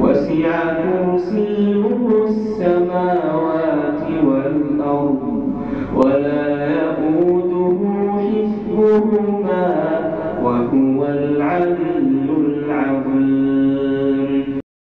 وسع كرسيه السماوات والأرض. وهو العلي العظيم.